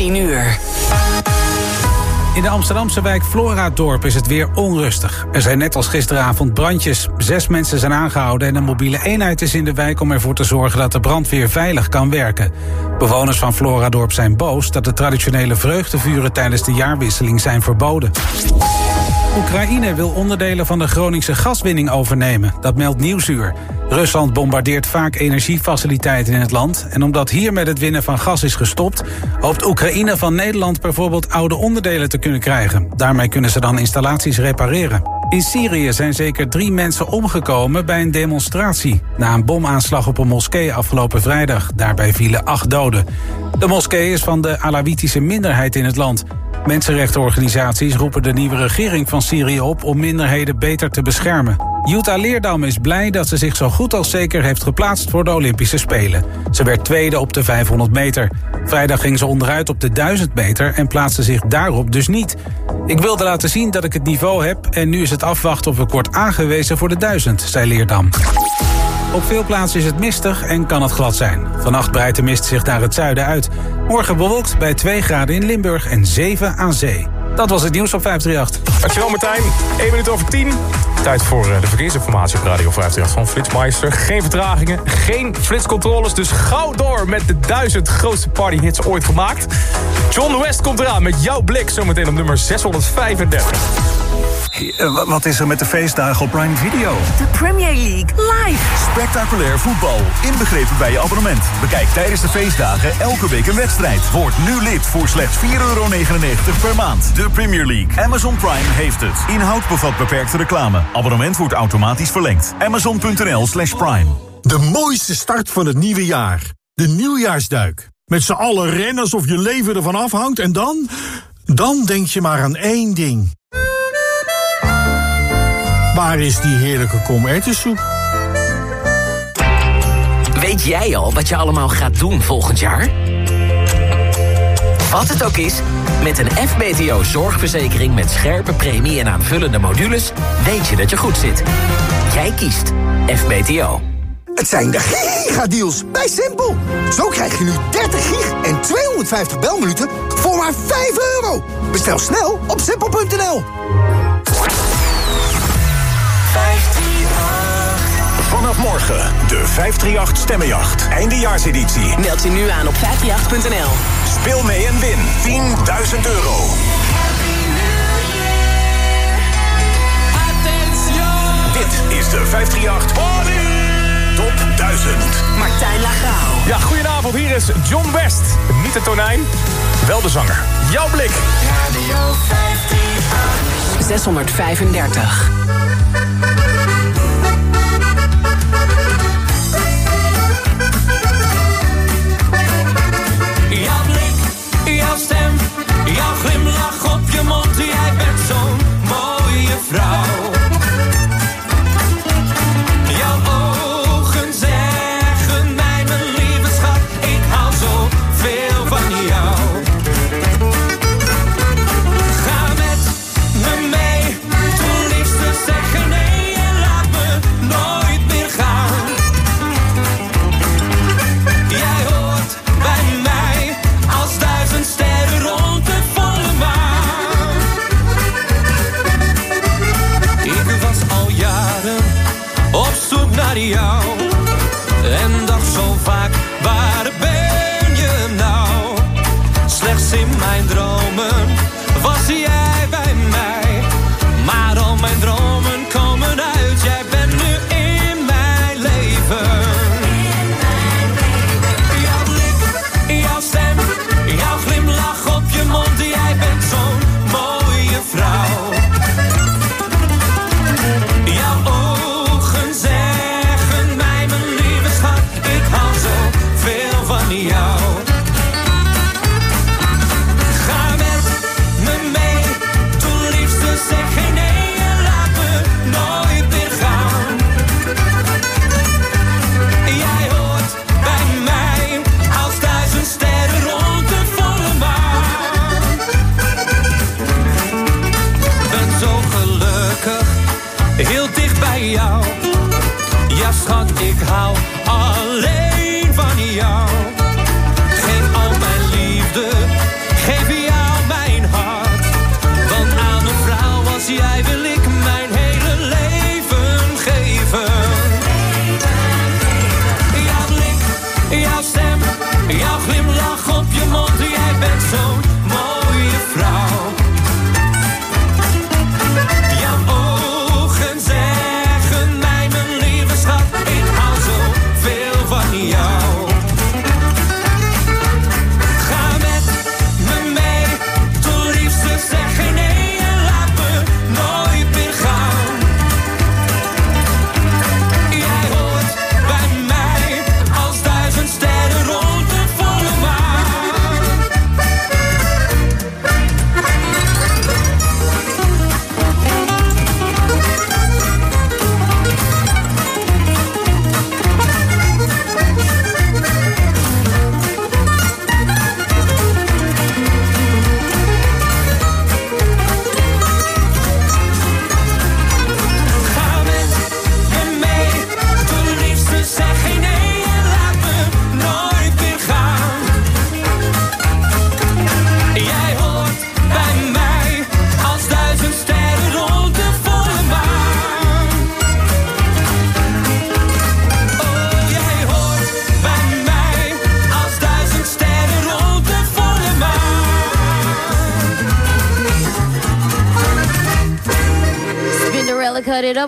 10 uur. In de Amsterdamse wijk Floradorp is het weer onrustig. Er zijn net als gisteravond brandjes. Zes mensen zijn aangehouden en een mobiele eenheid is in de wijk... om ervoor te zorgen dat de brandweer veilig kan werken. Bewoners van Floradorp zijn boos dat de traditionele vreugdevuren... tijdens de jaarwisseling zijn verboden. Oekraïne wil onderdelen van de Groningse gaswinning overnemen. Dat meldt Nieuwsuur. Rusland bombardeert vaak energiefaciliteiten in het land. En omdat hier met het winnen van gas is gestopt... hoopt Oekraïne van Nederland bijvoorbeeld oude onderdelen te kunnen krijgen. Daarmee kunnen ze dan installaties repareren. In Syrië zijn zeker drie mensen omgekomen bij een demonstratie... na een bomaanslag op een moskee afgelopen vrijdag. Daarbij vielen acht doden. De moskee is van de Alawitische minderheid in het land... Mensenrechtenorganisaties roepen de nieuwe regering van Syrië op om minderheden beter te beschermen. Jutta Leerdam is blij dat ze zich zo goed als zeker heeft geplaatst voor de Olympische Spelen. Ze werd tweede op de 500 meter. Vrijdag ging ze onderuit op de 1000 meter en plaatste zich daarop dus niet. Ik wilde laten zien dat ik het niveau heb en nu is het afwachten of ik word aangewezen voor de 1000, zei Leerdam. Op veel plaatsen is het mistig en kan het glad zijn. Vannacht breidt de mist zich naar het zuiden uit. Morgen bewolkt bij 2 graden in Limburg en 7 aan zee. Dat was het nieuws op 538. Dankjewel Martijn. 1 minuut over 10. Tijd voor eh, de verkeersinformatie op Radio 538 van Flitsmeister. Geen vertragingen, geen flitscontroles. Dus gauw door met de duizend grootste partyhits ooit gemaakt. John West komt eraan met jouw blik zometeen op nummer 635. Eh, wat is er met de feestdagen op Prime Video? De Premier League live. Spectaculair voetbal, inbegrepen bij je abonnement. Bekijk tijdens de feestdagen elke week een wedstrijd. Word nu lid voor slechts 4,99 per maand. De Premier League. Amazon Prime heeft het. Inhoud bevat beperkte reclame. Abonnement wordt automatisch verlengd. Amazon.nl slash prime. De mooiste start van het nieuwe jaar. De nieuwjaarsduik. Met z'n allen rennen alsof je leven ervan afhangt en dan... Dan denk je maar aan één ding. Waar is die heerlijke komertensoep? Weet jij al wat je allemaal gaat doen volgend jaar? Wat het ook is, met een FBTO zorgverzekering met scherpe premie en aanvullende modules... weet je dat je goed zit. Jij kiest FBTO. Het zijn de gigadeals bij Simpel. Zo krijg je nu 30 gig en 250 belminuten voor maar 5 euro. Bestel snel op simpel.nl. Vanaf morgen de 538 Stemmenjacht. Eindejaarseditie. Meld je nu aan op 538.nl. Speel mee en win 10.000 euro. Dit is de 538 Top 1000. Martijn Lagrauw. Ja, goedenavond. Hier is John West. Niet de tonijn, wel de zanger. Jouw blik. 635. Jouw stem, jouw glimlach op je mond. Jij bent zo'n mooie vrouw.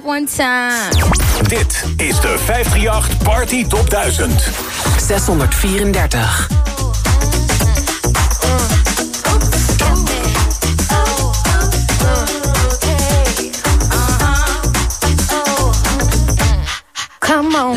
Up one time. Dit is de 538 Party Top 1000. 634. Come on.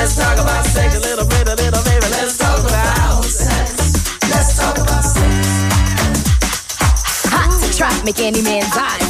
Let's talk about sex. A little bit, a little baby. Let's talk about sex. Let's talk about sex. Hot to trap, make any man's eyes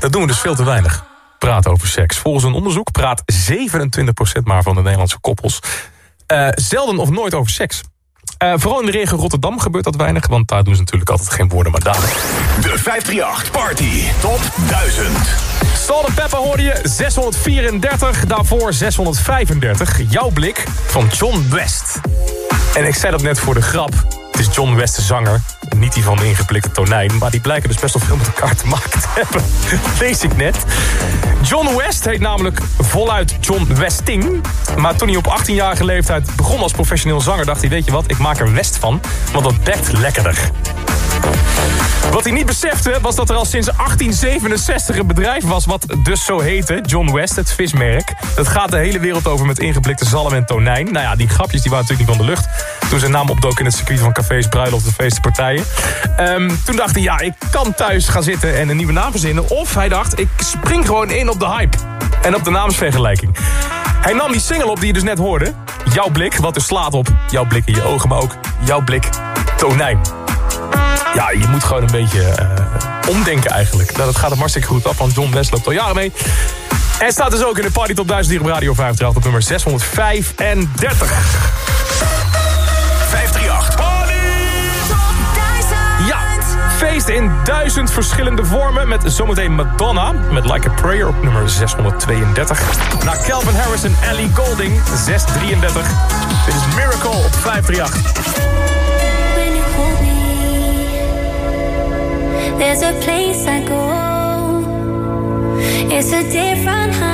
Dat doen we dus veel te weinig. Praten over seks. Volgens een onderzoek praat 27% maar van de Nederlandse koppels... eh, zelden of nooit over seks. Eh, vooral in de regio Rotterdam gebeurt dat weinig... want daar doen ze natuurlijk altijd geen woorden maar daden. De 538 Party Top 1000. Salt and Pepper hoorde je 634, daarvoor 635. Jouw blik van John West. En ik zei dat net voor de grap. Is John West de zanger. Niet die van de ingeplikte tonijn. Maar die blijken dus best wel veel met elkaar te maken te hebben. Lees ik net. John West heet namelijk voluit John Westing. Maar toen hij op 18-jarige leeftijd begon als professioneel zanger... dacht hij, weet je wat, ik maak er West van. Want dat bekt lekkerder. Wat hij niet besefte was dat er al sinds 1867 een bedrijf was wat dus zo heette. John West, het vismerk. Dat gaat de hele wereld over met ingeblikte zalm en tonijn. Nou ja, die grapjes die waren natuurlijk niet van de lucht. Toen zijn naam opdook in het circuit van cafés, bruiloften, feesten, partijen. Ehm, toen dacht hij, ja, ik kan thuis gaan zitten en een nieuwe naam verzinnen. Of hij dacht, ik spring gewoon in op de hype. En op de naamsvergelijking. Hij nam die single op die je dus net hoorde. Jouw blik, wat dus slaat op jouw blik in je ogen, maar ook jouw blik tonijn ja, je moet gewoon een beetje uh, omdenken eigenlijk. Nou, dat gaat hem hartstikke goed af, want John West loopt al jaren mee. En staat dus ook in de Party Top 1000 hier op Radio 538 op nummer 635. 538 Party Ja, feest in duizend verschillende vormen met zometeen Madonna met Like a Prayer op nummer 632. Na Calvin Harris en Ellie Golding 633. Dit is Miracle op 538. There's a place I go, it's a different high.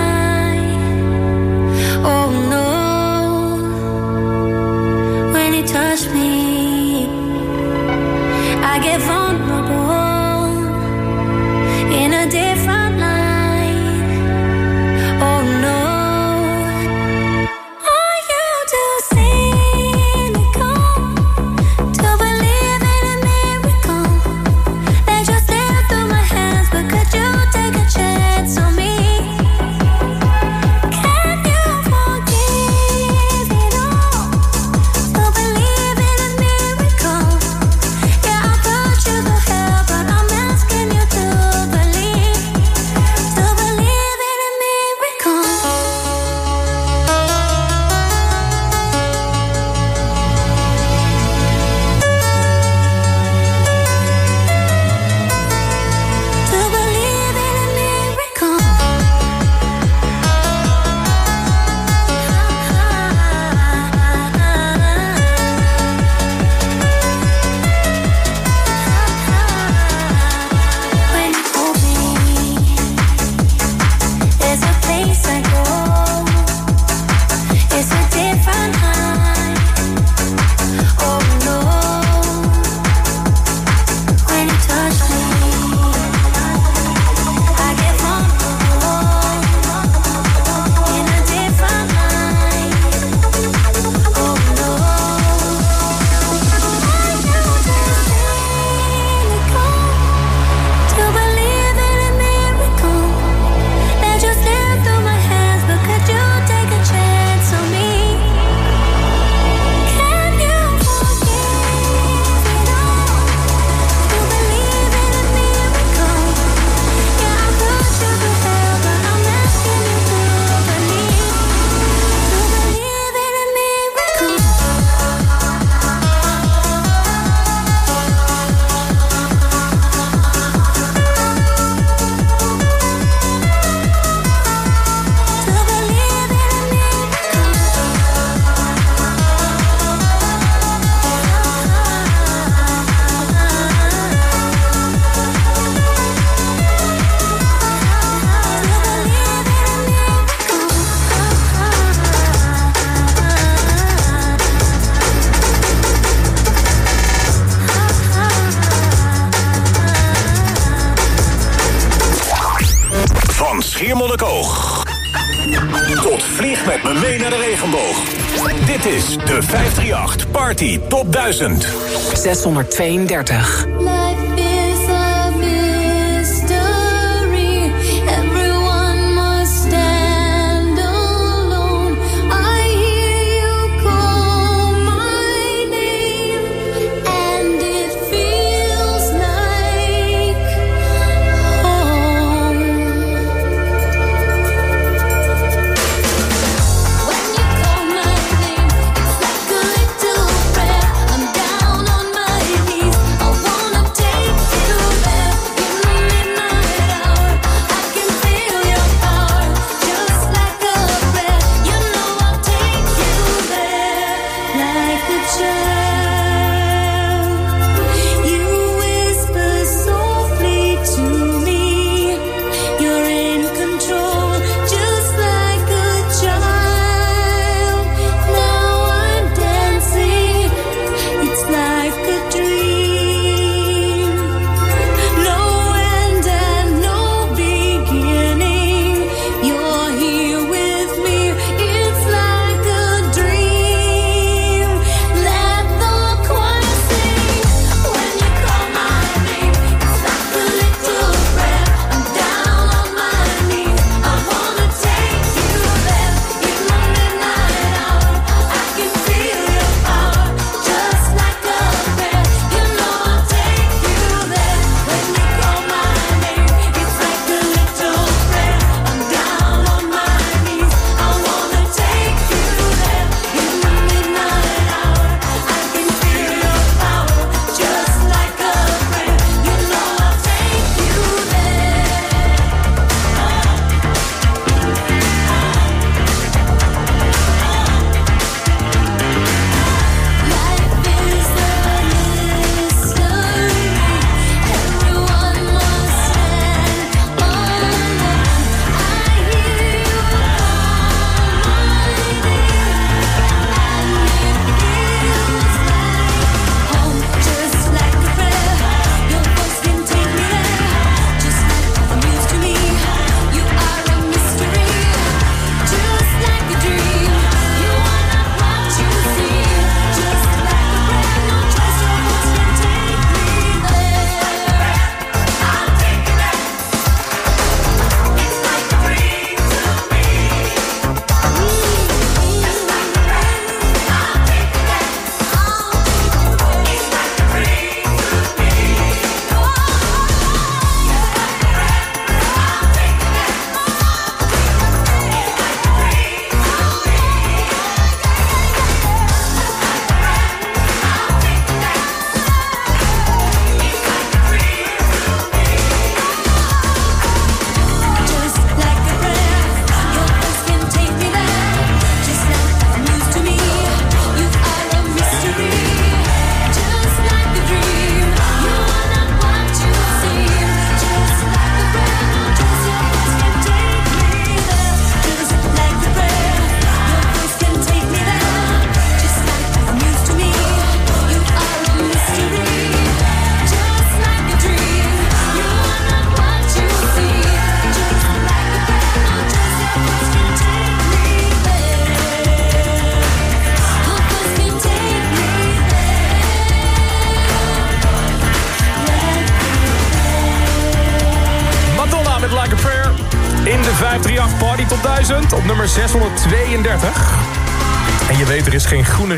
632.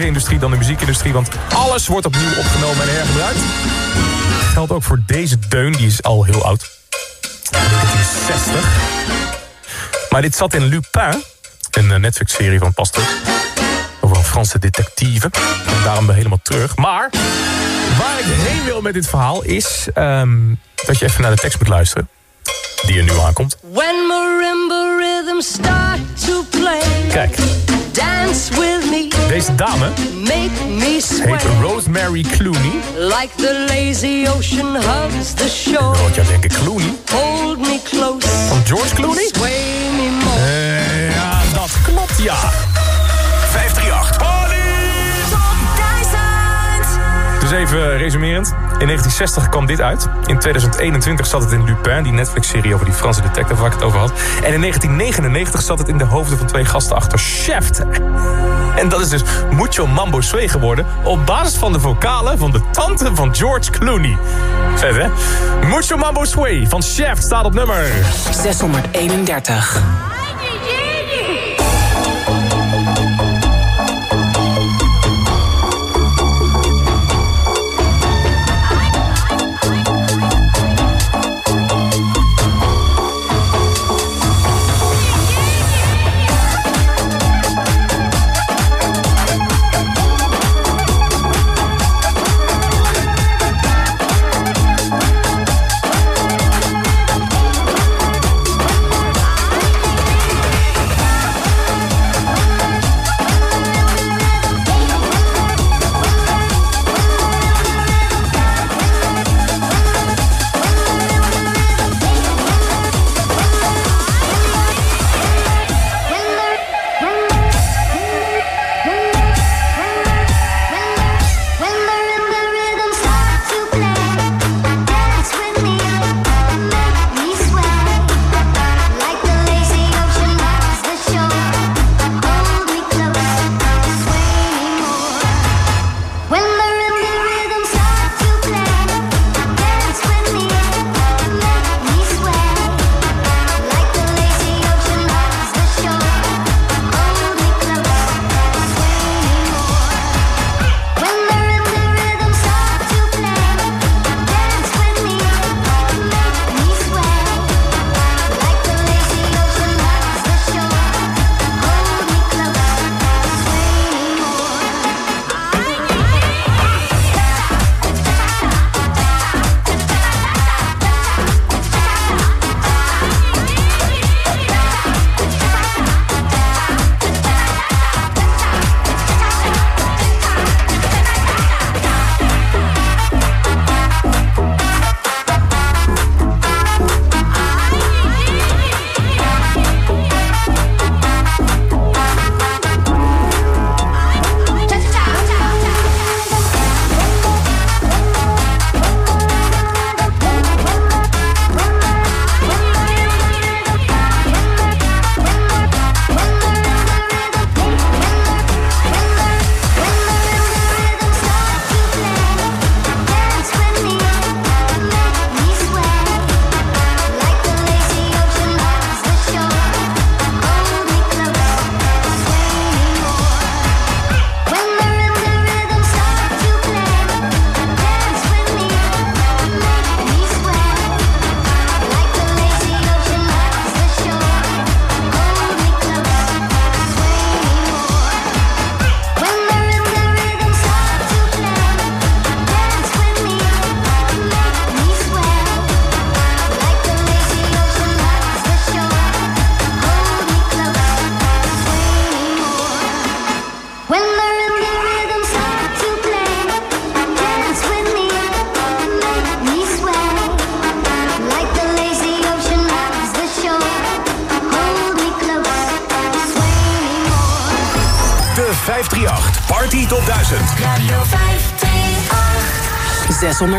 Industrie dan de muziekindustrie... want alles wordt opnieuw opgenomen en hergebruikt. Geldt ook voor deze deun, die is al heel oud. 1960. Maar dit zat in Lupin, een eh, Netflix-serie van Pastor. Over een Franse detectieve. En daarom ben helemaal terug. Maar waar ik heen wil met dit verhaal is... ehm, dat je even naar de tekst moet luisteren. Die er nu aankomt. When marimba rhythms start to. Kijk, Dance with me. deze dame Make me sway. heet Rosemary Clooney. Like the lazy ocean hugs the shore. Want jij denkt Clooney? Hold me close. Van George Clooney? Sway me more. Eh, ja, dat klopt, ja. Even resumerend. In 1960 kwam dit uit. In 2021 zat het in Lupin, die Netflix-serie over die Franse detective waar ik het over had. En in 1999 zat het in de hoofden van twee gasten achter Shaft. En dat is dus Mucho Mambo Sway geworden... op basis van de vocalen van de tante van George Clooney. Vet, hè? Mucho Mambo Sway van Shaft staat op nummer... 631.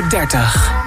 538.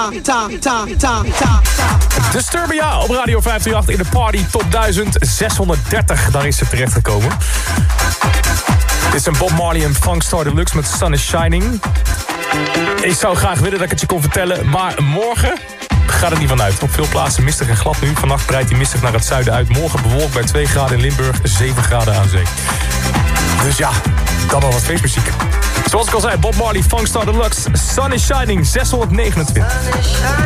Ta, ta. Disturbia op Radio 538 in de Party Top 1000. 630, daar is ze terechtgekomen. Dit zijn Bob Marley en Funkstar Deluxe met Sun is Shining. Ik zou graag willen dat ik het je kon vertellen, maar morgen gaat het niet vanuit. Op veel plaatsen mistig en glad nu. Vannacht breidt hij mistig naar het zuiden uit. Morgen bewolkt bij 2 graden in Limburg, 7 graden aan zee. Dus ja, dan wel wat feestmuziek. Zoals ik al zei, Bob Marley, Funkstar Deluxe, Sun is Shining, 629.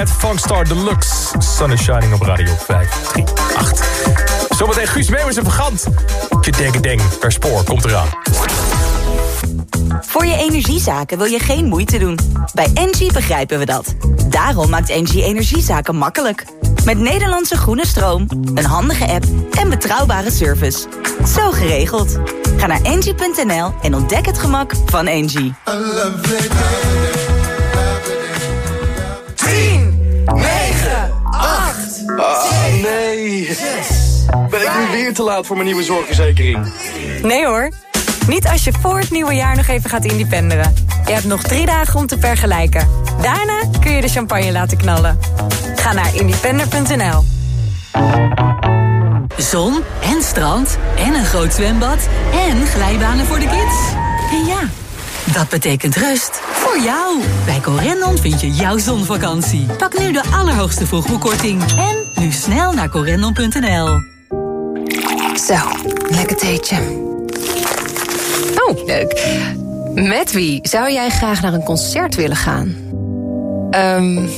Met Funkstar Deluxe. Sun is Shining op Radio 538. Zometeen Guus Meeuwis en Vergant. Gedeng per spoor komt eraan. Voor je energiezaken wil je geen moeite doen. Bij Engie begrijpen we dat. Daarom maakt Engie energiezaken makkelijk. Met Nederlandse groene stroom, een handige app en betrouwbare service. Zo geregeld. Ga naar engie.nl en ontdek het gemak van Engie. 8, nee. Ben ik nu weer te laat voor mijn nieuwe zorgverzekering? Nee hoor. Niet als je voor het nieuwe jaar nog even gaat independeren. Je hebt nog drie dagen om te vergelijken. Daarna kun je de champagne laten knallen. Ga naar independer.nl. Zon en strand en een groot zwembad en glijbanen voor de kids. En ja, dat betekent rust voor jou. Bij Corendon vind je jouw zonvakantie. Pak nu de allerhoogste vroegboekkorting en nu snel naar corendon.nl. Zo, lekker theetje. Oh, leuk. Met wie zou jij graag naar een concert willen gaan? Ehm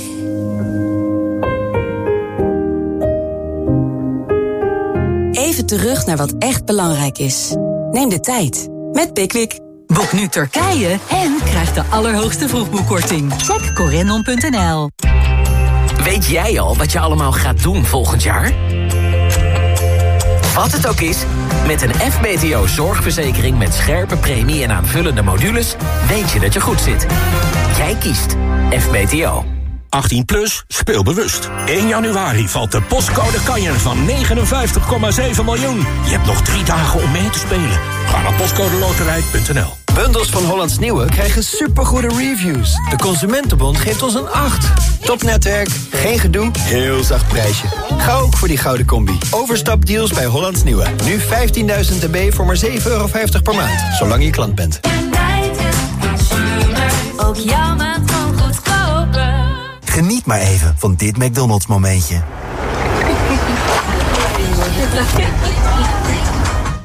Even terug naar wat echt belangrijk is. Neem de tijd met Pickwick. Boek nu Turkije en krijg de allerhoogste vroegboekkorting. Check corendon.nl. Weet jij al wat je allemaal gaat doen volgend jaar? Wat het ook is, met een FBTO zorgverzekering met scherpe premie en aanvullende modules... weet je dat je goed zit. Jij kiest FBTO. 18 plus, speel bewust. 1 januari valt de postcode kanjer van 59,7 miljoen. Je hebt nog drie dagen om mee te spelen. Ga naar postcodeloterij.nl. Bundels van Hollands Nieuwe krijgen supergoede reviews. De Consumentenbond geeft ons een 8. Topnetwerk, geen gedoe, heel zacht prijsje. Ga ook voor die gouden combi. Overstapdeals bij Hollands Nieuwe. Nu 15.000 dB voor maar 7,50 euro per maand. Zolang je klant bent. Ook jouw maand kan goedkoper. Geniet maar even van dit McDonald's momentje.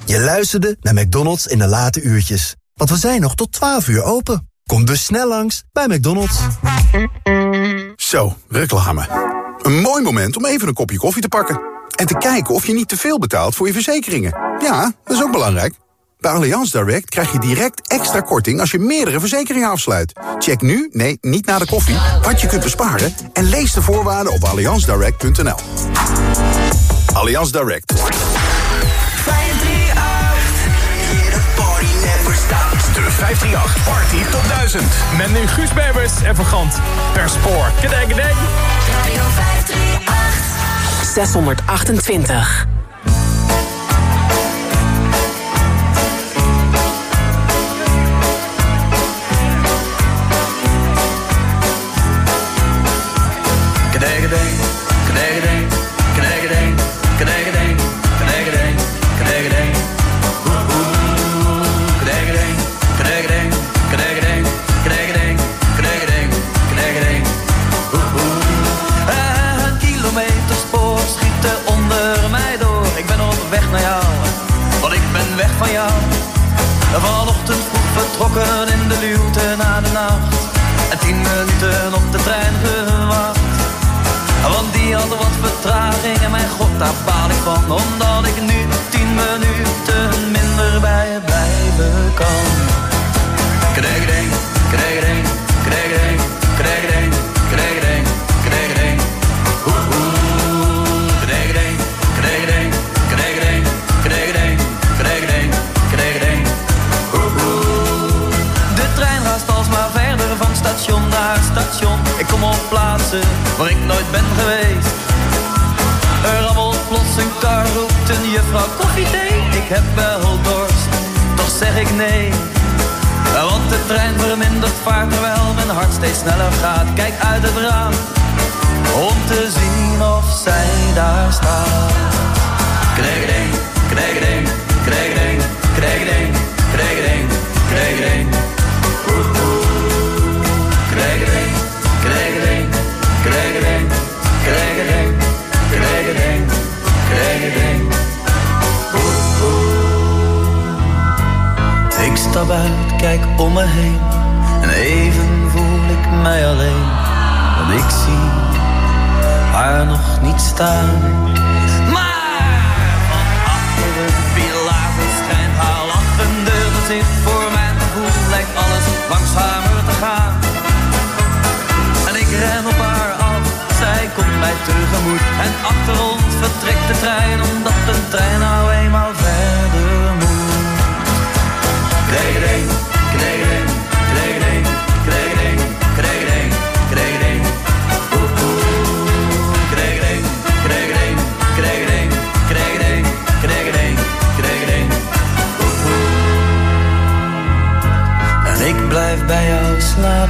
Je luisterde naar McDonald's in de late uurtjes. Want we zijn nog tot 12 uur open. Kom dus snel langs bij McDonald's. Zo, reclame. Een mooi moment om even een kopje koffie te pakken. En te kijken of je niet te veel betaalt voor je verzekeringen. Ja, dat is ook belangrijk. Bij Allianz Direct krijg je direct extra korting als je meerdere verzekeringen afsluit. Check nu, nee, niet na de koffie, wat je kunt besparen... en lees de voorwaarden op allianzdirect.nl. Allianz Direct. 538 Party Top 1000. Met nu Guus Bebers en Vergant per spoor. Kedeng, kedeng. Radio 538. 628. Maar van achteren viel later schijnt haar lachende gezicht. Voor mijn gevoel lijkt alles langzamer te gaan. En ik ren op haar af, zij komt mij tegemoet. En achter ons vertrekt de trein, omdat een trein nou eenmaal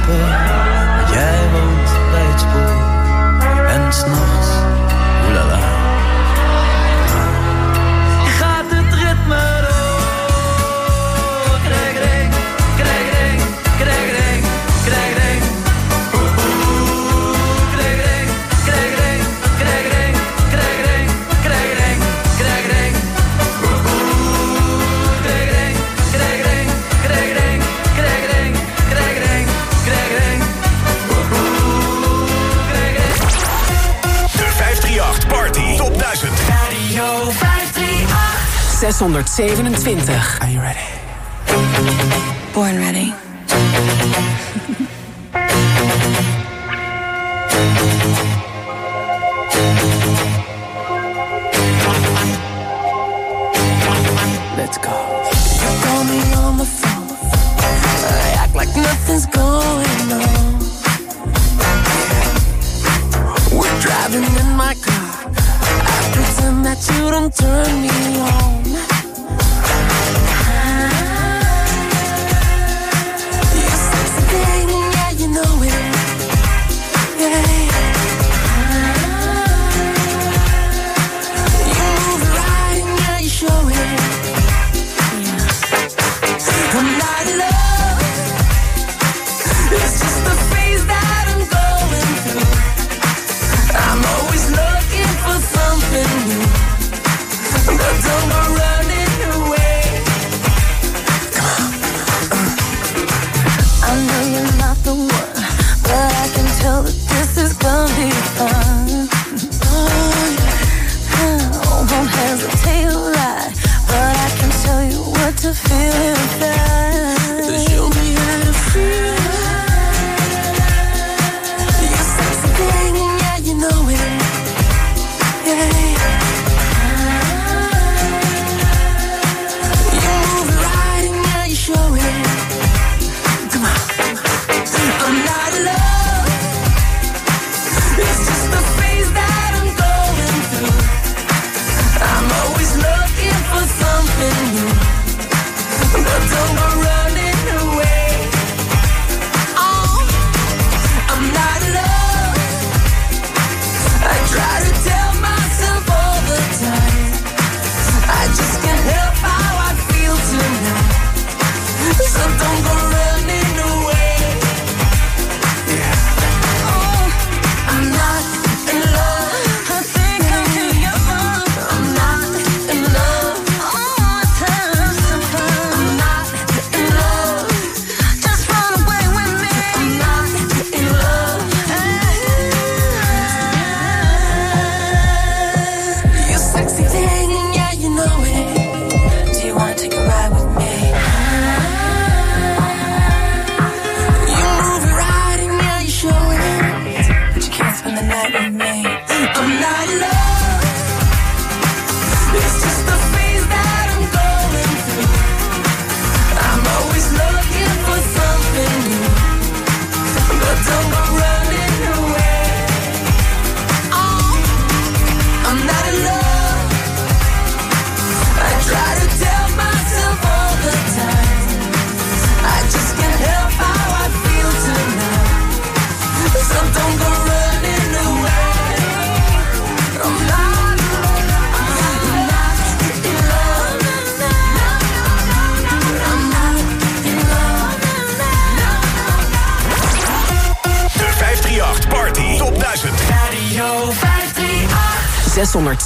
slapen, jij woont bij het spoor. En s'nachts. 627. Are you ready? Born ready.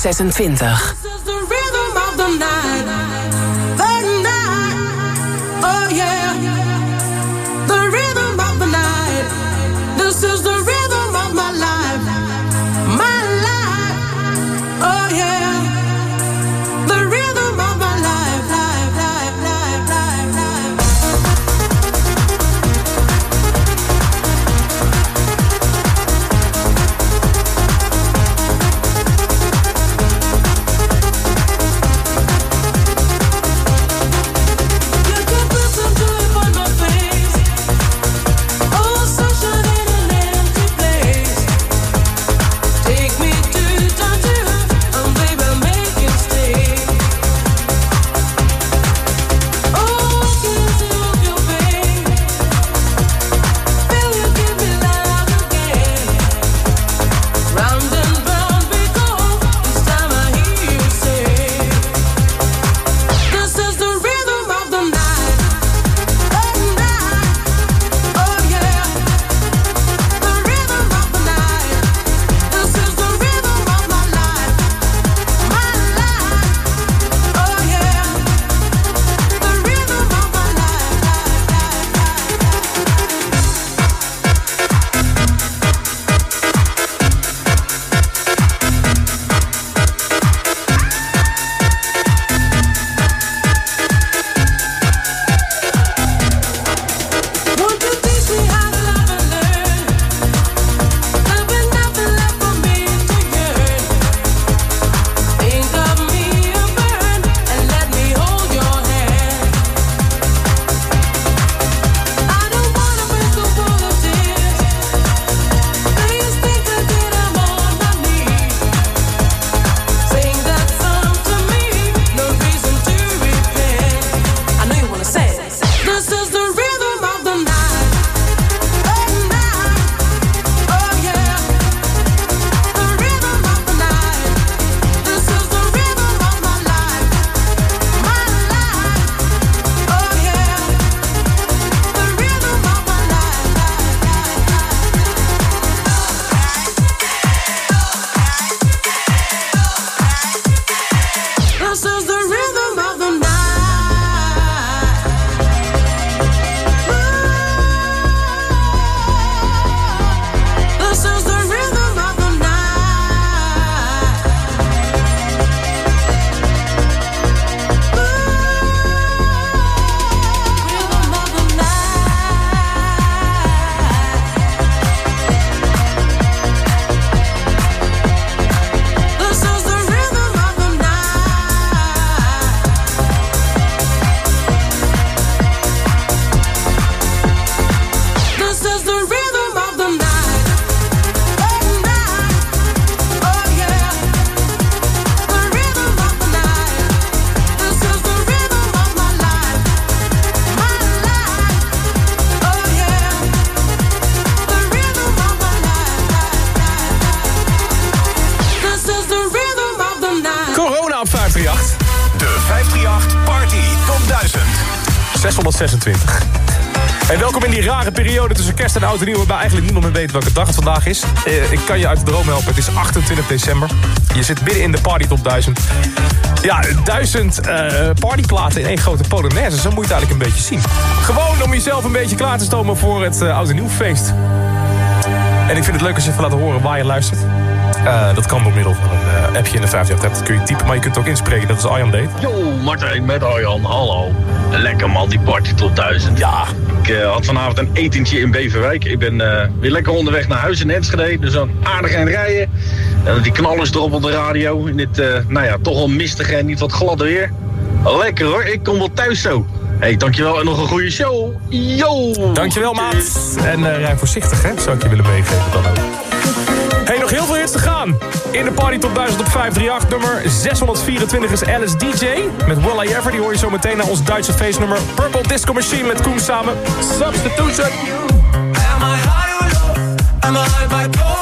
626. Kerst en oud en nieuw... waarbij eigenlijk niemand meer weet welke dag het vandaag is. Eh, ik kan je uit de droom helpen, het is 28 december. Je zit midden in de Party Top 1000. Ja, duizend eh, partyplaten in één grote polonaise. Zo moet je het eigenlijk een beetje zien. Gewoon om jezelf een beetje klaar te stomen voor het eh, oud en nieuw feest. En ik vind het leuk als je even laat horen waar je luistert. Dat kan door middel van een appje in de 58 app. Dat kun je typen, maar je kunt het ook inspreken. Dat is Arjan deed. Yo, Martijn met Arjan, hallo. Lekker man, die party tot 1000. Ja. Ik eh, had vanavond een etentje in Beverwijk. Ik ben eh, weer lekker onderweg naar huis in Enschede. Dus dan aardig aan rijden. En die knallers erop op de radio. In dit, eh, nou ja, toch wel mistige en niet wat gladde weer. Lekker hoor, ik kom wel thuis zo. hey, dankjewel en nog een goede show. Yo! Dankjewel, maat. En rij voorzichtig, hè? Zou ik je willen meegeven dan ook. Hey, nog heel veel hits te gaan. In de Party Top 1000 op 538. Nummer 624 is Alice DJ. Met Will I Ever. Die hoor je zo meteen naar ons Duitse feestnummer. Purple Disco Machine met Koen samen. Substitution. Am I high or low? Am I bipolar? Need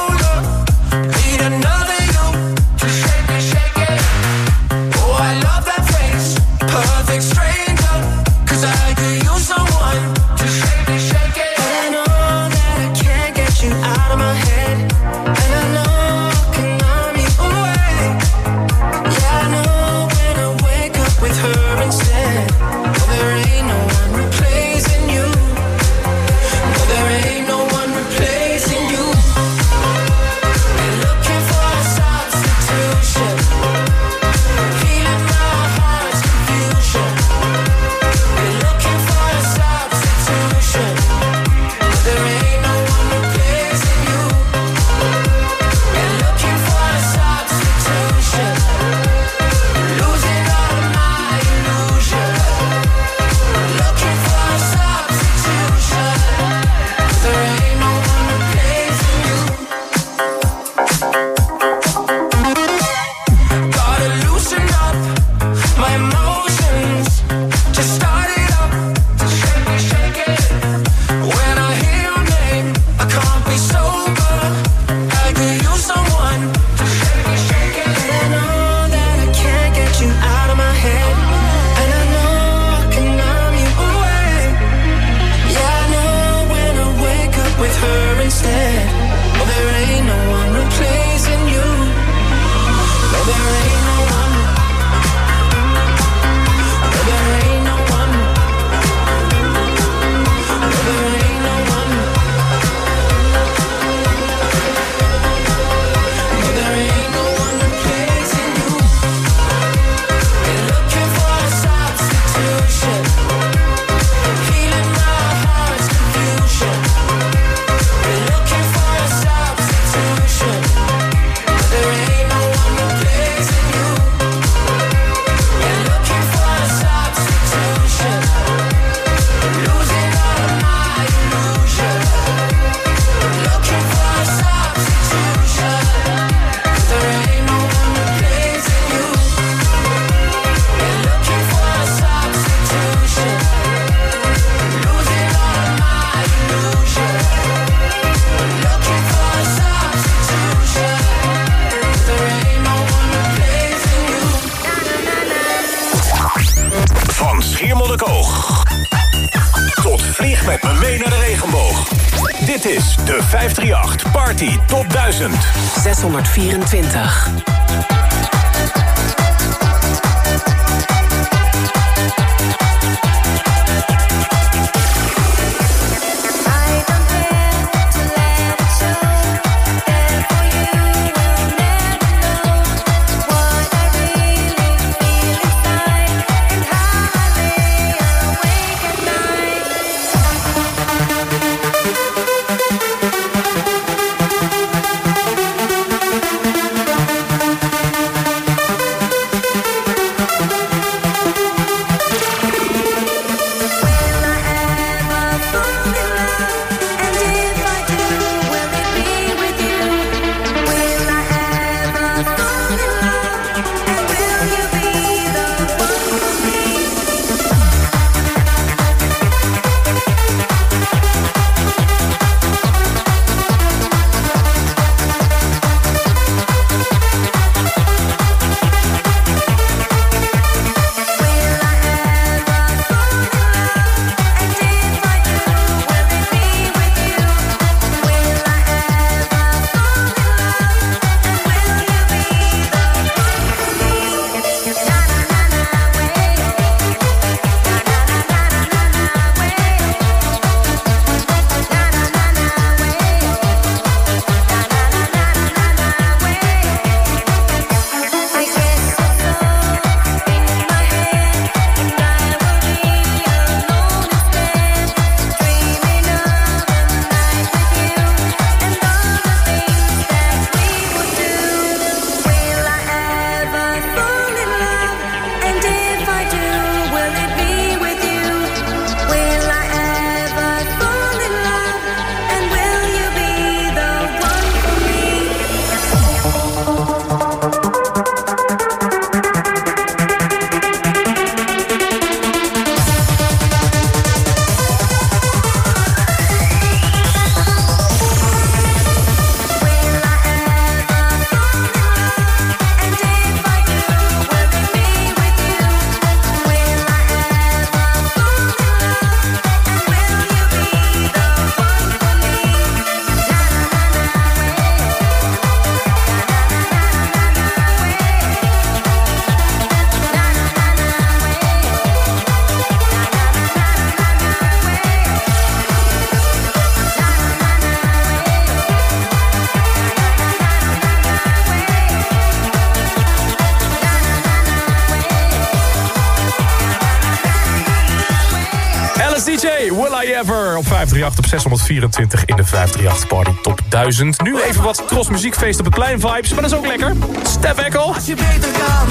DJ, Will I Ever op 538 op 624 in de 538 Party Top 1000. Nu even wat Tros Muziekfeest op het plein vibes, maar dat is ook lekker. Stef Ekkel. Als je beter kan,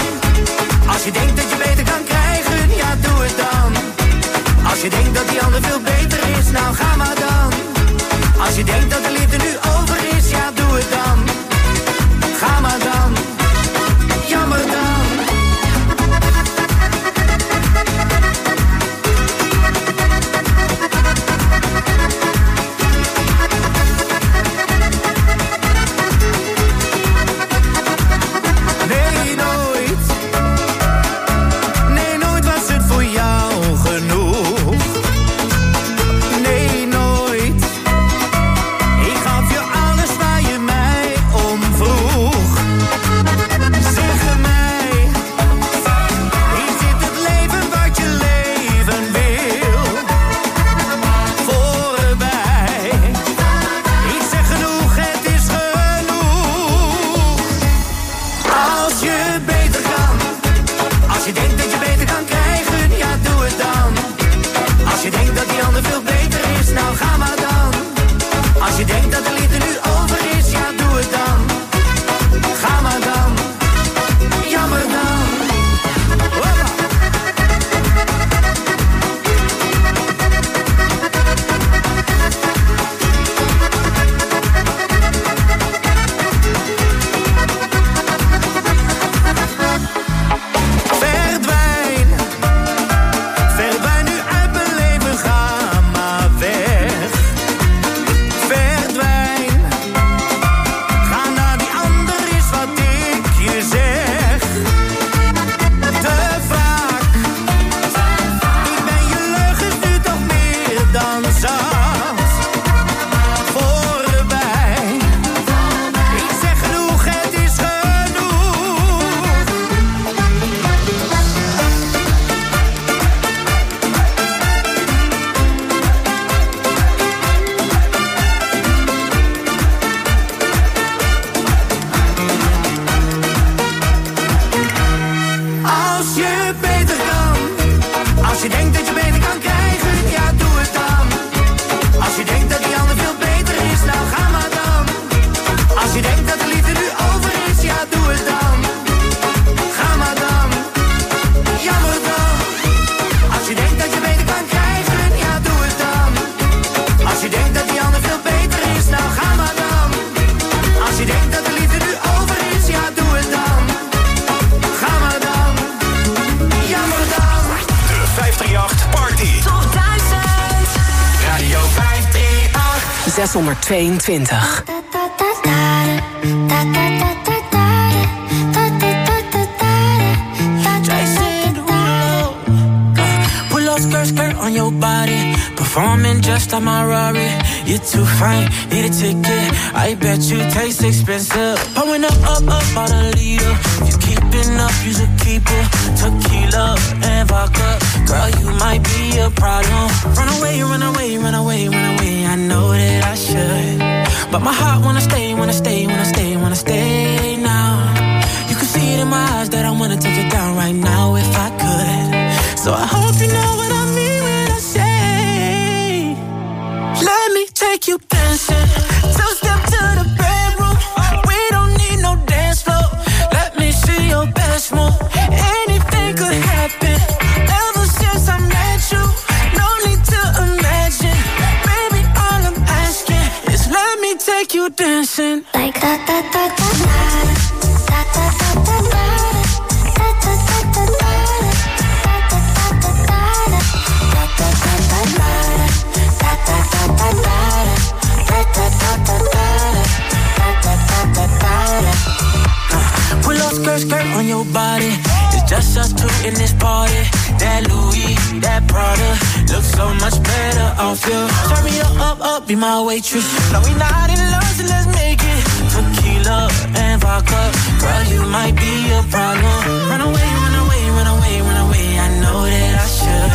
als je denkt dat je beter kan krijgen, ja doe het dan. Als je denkt dat die ander veel beter is, nou ga maar dan. Als je denkt dat de liefde nu over is, ja doe het dan. 22. Performing just like my Rari. You're too fine, need a ticket. I bet you taste expensive. Pulling up, up, up, on a leader. Keeping up, you should keep it. Tequila and vodka. Girl, you might be a problem. Run away, run away, run away, run away. I know that I should. But my heart wanna stay, wanna stay, wanna stay, wanna stay now. You can see it in my eyes that I wanna take it down right now be my waitress. No, we not in love, so let's make it. Tequila and vodka, girl, you might be a problem. Run away, run away, run away, run away. I know that I should,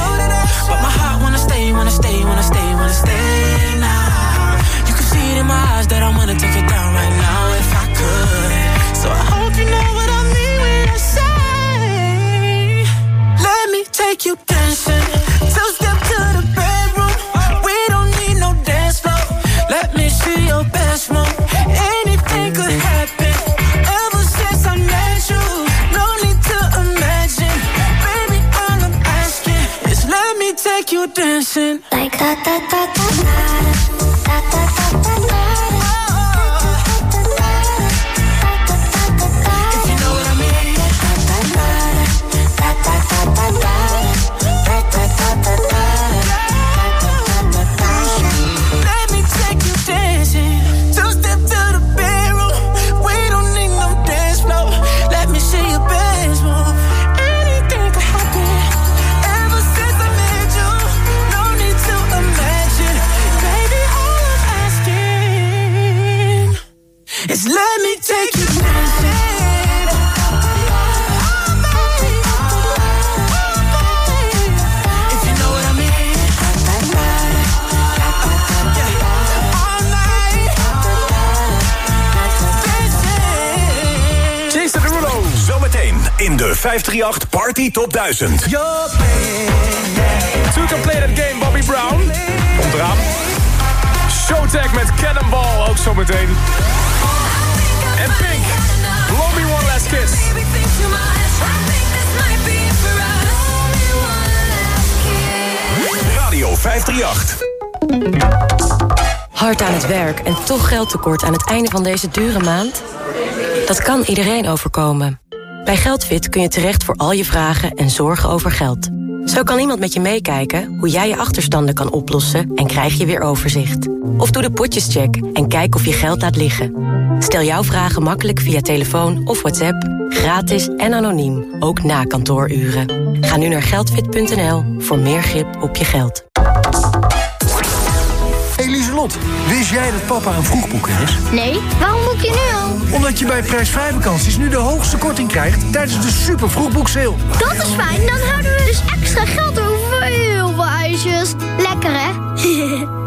but my heart wanna stay, wanna stay, wanna stay, wanna stay now. You can see it in my eyes that I wanna take it down right now if I could. So I hope you know dancing. Like that, that, that, 538 Party Top 1000. To can play that game, Bobby Brown. Komt eraan. Showtag met Cannonball, ook zometeen. En Pink, Blow Me One Last Kiss. Radio 538. Hard aan het werk en toch geldtekort aan het einde van deze dure maand? Dat kan iedereen overkomen. Bij Geldfit kun je terecht voor al je vragen en zorgen over geld. Zo kan iemand met je meekijken hoe jij je achterstanden kan oplossen en krijg je weer overzicht. Of doe de potjescheck en kijk of je geld laat liggen. Stel jouw vragen makkelijk via telefoon of WhatsApp, gratis en anoniem, ook na kantooruren. Ga nu naar geldfit.nl voor meer grip op je geld. Wist jij dat papa een vroegboeker is? Nee, waarom boek je nu al? Omdat je bij prijsvrij vakanties nu de hoogste korting krijgt tijdens de super vroegboekseil. Dat is fijn, dan houden we dus extra geld over heel veel ijsjes. Lekker hè?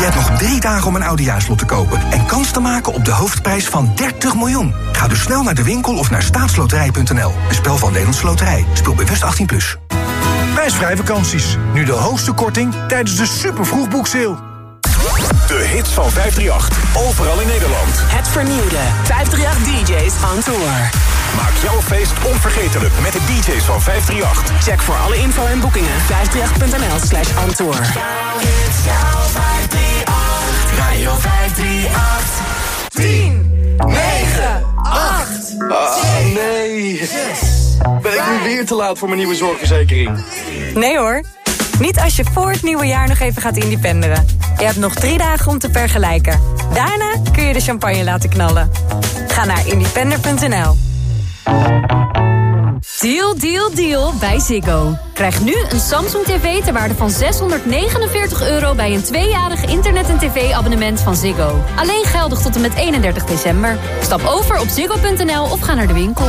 Je hebt nog drie dagen om een oudejaarslot te kopen... en kans te maken op de hoofdprijs van 30 miljoen. Ga dus snel naar de winkel of naar staatsloterij.nl. Een spel van Nederlandse Loterij. Speel bewust 18+. Plus. Prijsvrij vakanties. Nu de hoogste korting tijdens de super vroegboekseil. Hits van 538. Overal in Nederland. Het vernieuwde 538 DJ's on tour. Maak jouw feest onvergetelijk met de DJ's van 538. Check voor alle info en boekingen 538.nl slash on tour. Radio 538. 10, 9, 8, Ah, nee. Ben ik nu weer te laat voor mijn nieuwe zorgverzekering? Nee hoor. Niet als je voor het nieuwe jaar nog even gaat independeren. Je hebt nog drie dagen om te vergelijken. Daarna kun je de champagne laten knallen. Ga naar independer.nl. Deal, deal, deal bij Ziggo. Krijg nu een Samsung TV ter waarde van 649 euro... bij een tweejarig internet- en tv-abonnement van Ziggo. Alleen geldig tot en met 31 december. Stap over op ziggo.nl of ga naar de winkel.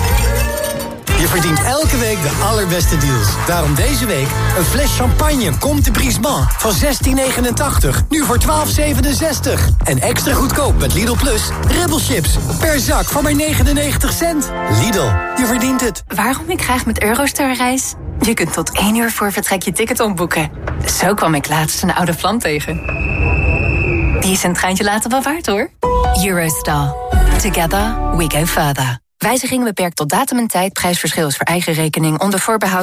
Je verdient elke week de allerbeste deals. Daarom deze week een fles champagne Comte Brisbane van 16,89. Nu voor 12,67. En extra goedkoop met Lidl Plus. Rebel chips per zak voor maar 99 cent. Lidl, je verdient het. Waarom ik graag met Eurostar reis? Je kunt tot één uur voor vertrek je ticket omboeken. Zo kwam ik laatst een oude vlam tegen. Die is een treintje later wel waard, hoor. Eurostar. Together we go further. Wijziging beperkt tot datum en tijd. Prijsverschil is voor eigen rekening. Onder voorbehoud